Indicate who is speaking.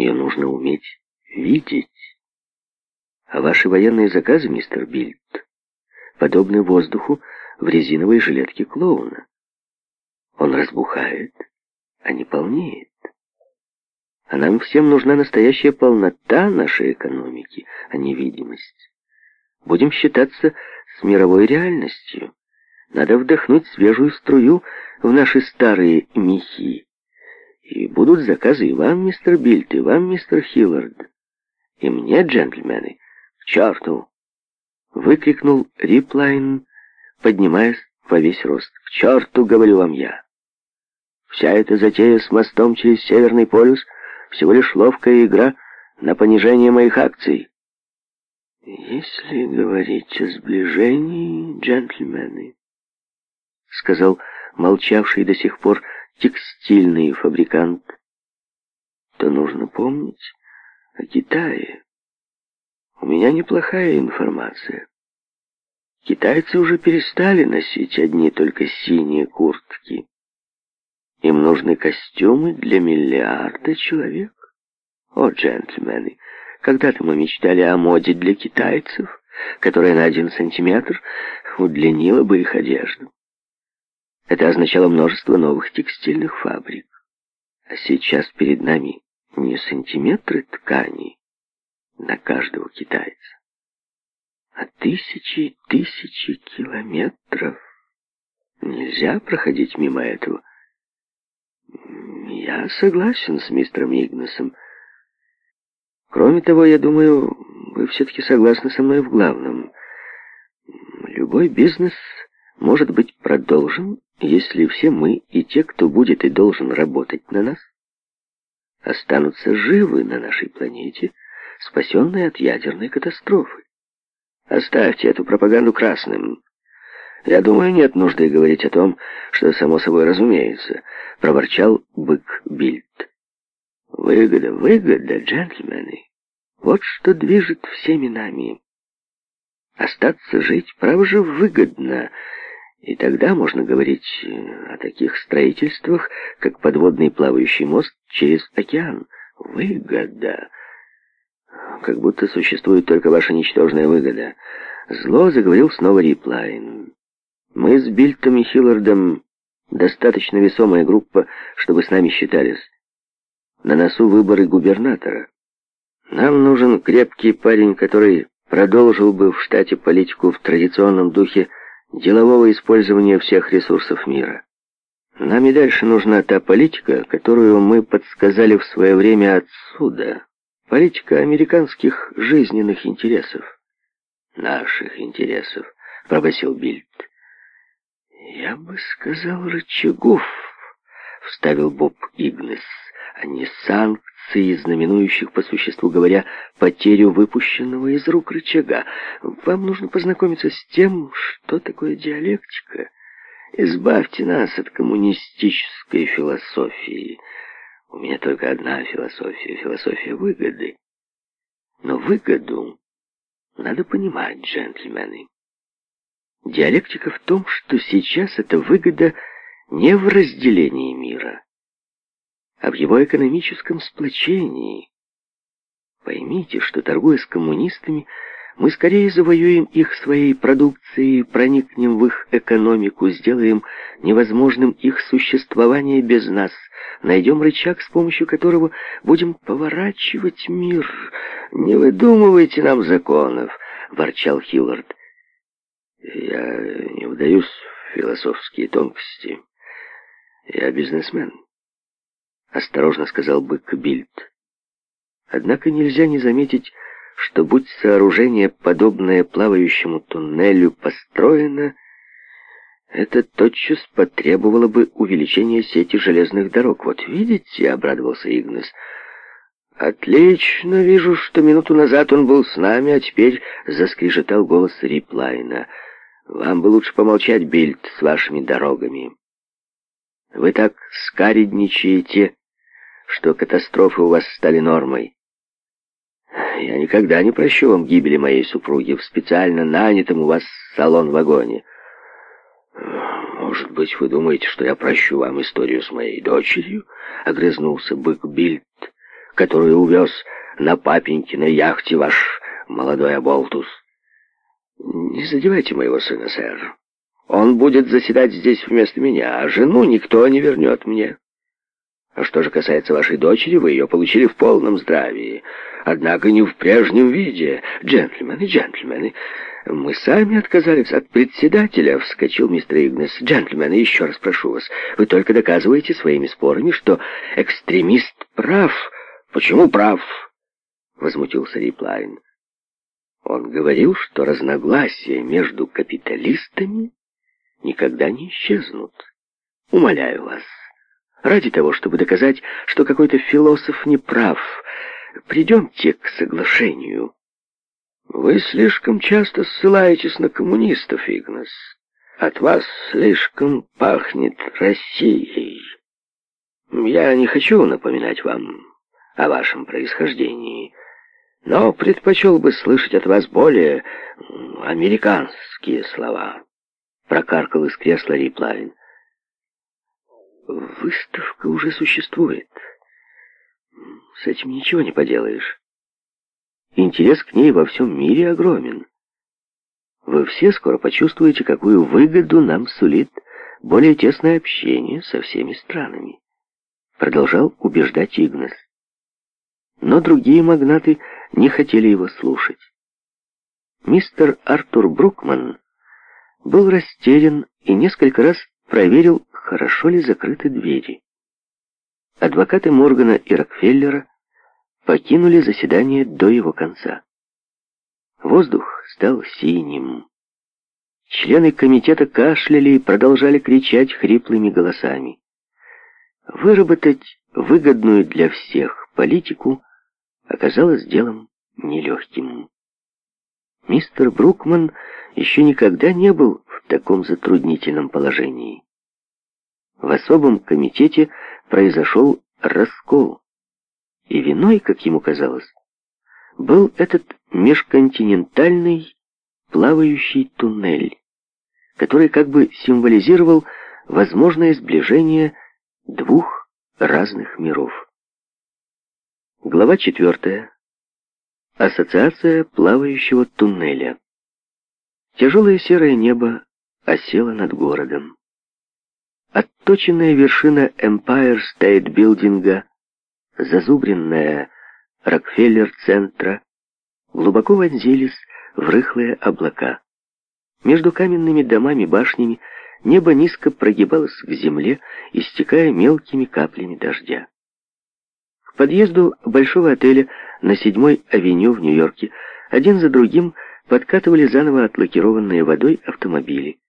Speaker 1: Ее нужно уметь видеть. А ваши военные заказы, мистер Бильд, подобны воздуху в резиновой жилетке клоуна. Он разбухает, а не полнеет. А нам всем нужна настоящая полнота нашей экономики, а не видимость. Будем считаться с мировой реальностью. Надо вдохнуть свежую струю в наши старые мехи. И будут заказы и вам, мистер Бильд, и вам, мистер Хиллард. И мне, джентльмены, к черту!» Выкрикнул Риплайн, поднимаясь во весь рост. «К черту, говорю вам я!» Вся эта затея с мостом через Северный полюс всего лишь ловкая игра на понижение моих акций. «Если говорить о сближении, джентльмены», — сказал молчавший до сих пор текстильный фабрикант, то нужно помнить о Китае. У меня неплохая информация. Китайцы уже перестали носить одни только синие куртки. Им нужны костюмы для миллиарда человек. О, джентльмены, когда-то мы мечтали о моде для китайцев, которая на один сантиметр удлинила бы их одежду. Это означало множество новых текстильных фабрик. А сейчас перед нами не сантиметры ткани на каждого китайца, а тысячи и тысячи километров. Нельзя проходить мимо этого. Я согласен с мистером Игнесом. Кроме того, я думаю, вы все-таки согласны со мной в главном. Любой бизнес может быть, продолжим, если все мы и те, кто будет и должен работать на нас, останутся живы на нашей планете, спасенные от ядерной катастрофы. Оставьте эту пропаганду красным. Я думаю, нет нужды говорить о том, что само собой разумеется, проворчал бык Бильд. Выгода, выгода, джентльмены. Вот что движет всеми нами. Остаться жить, право же, выгодно, и тогда можно говорить э, о таких строительствах, как подводный плавающий мост через океан. Выгода. Как будто существует только ваша ничтожная выгода. Зло заговорил снова Риплайн. Мы с Бильтом и Хиллардом достаточно весомая группа, чтобы с нами считались. На носу выборы губернатора. Нам нужен крепкий парень, который продолжил бы в штате политику в традиционном духе делового использования всех ресурсов мира. Нам и дальше нужна та политика, которую мы подсказали в свое время отсюда. Политика американских жизненных интересов. Наших интересов, пробасил Бильд. Я бы сказал, рычагов, вставил Боб Игнес а не санкций, знаменующих, по существу говоря, потерю выпущенного из рук рычага. Вам нужно познакомиться с тем, что такое диалектика. Избавьте нас от коммунистической философии. У меня только одна философия — философия выгоды. Но выгоду надо понимать, джентльмены. Диалектика в том, что сейчас эта выгода не в разделении мира, а об его экономическом сплочении. Поймите, что, торгуя с коммунистами, мы скорее завоюем их своей продукцией, проникнем в их экономику, сделаем невозможным их существование без нас, найдем рычаг, с помощью которого будем поворачивать мир. «Не выдумывайте нам законов!» — ворчал Хиллард. «Я не вдаюсь в философские тонкости. Я бизнесмен» осторожно сказал бы Бильд. Однако нельзя не заметить, что будь сооружение, подобное плавающему туннелю, построено, это тотчас потребовало бы увеличения сети железных дорог. Вот видите, — обрадовался Игнес, — отлично вижу, что минуту назад он был с нами, а теперь заскрежетал голос Риплайна. Вам бы лучше помолчать, Бильд, с вашими дорогами. Вы так скаредничаете что катастрофы у вас стали нормой. Я никогда не прощу вам гибели моей супруги в специально нанятом у вас салон-вагоне. Может быть, вы думаете, что я прощу вам историю с моей дочерью? Огрызнулся бык Бильд, который увез на папенькиной яхте ваш молодой оболтус. Не задевайте моего сына, сэр. Он будет заседать здесь вместо меня, а жену никто не вернет мне. А что же касается вашей дочери, вы ее получили в полном здравии. Однако не в прежнем виде. Джентльмены, джентльмены, мы сами отказались от председателя, вскочил мистер Игнес. Джентльмены, еще раз прошу вас, вы только доказываете своими спорами, что экстремист прав. Почему прав? Возмутился Риплайн. Он говорил, что разногласия между капиталистами никогда не исчезнут. Умоляю вас, ради того, чтобы доказать, что какой-то философ не прав. Придемте к соглашению. Вы слишком часто ссылаетесь на коммунистов, Игнес. От вас слишком пахнет Россией. Я не хочу напоминать вам о вашем происхождении, но предпочел бы слышать от вас более американские слова. Прокаркал из кресла Риплавин. Выставка уже существует. С этим ничего не поделаешь. Интерес к ней во всем мире огромен. Вы все скоро почувствуете, какую выгоду нам сулит более тесное общение со всеми странами. Продолжал убеждать Игнес. Но другие магнаты не хотели его слушать. Мистер Артур Брукман был растерян и несколько раз проверил хорошо ли закрыты двери. Адвокаты Моргана и Рокфеллера покинули заседание до его конца. Воздух стал синим. Члены комитета кашляли и продолжали кричать хриплыми голосами. Выработать выгодную для всех политику оказалось делом нелегким. Мистер Брукман еще никогда не был в таком затруднительном положении в особом комитете произошел раскол. И виной, как ему казалось, был этот межконтинентальный плавающий туннель, который как бы символизировал возможное сближение двух разных миров. Глава четвертая. Ассоциация плавающего туннеля. Тяжелое серое небо осело над городом. Отточенная вершина Empire State Building, зазубренная Рокфеллер-центра, глубоко вонзились в рыхлые облака. Между каменными домами-башнями небо низко прогибалось к земле, истекая мелкими каплями дождя. К подъезду большого отеля на 7-й авеню в Нью-Йорке один за другим подкатывали заново отлакированные водой автомобили.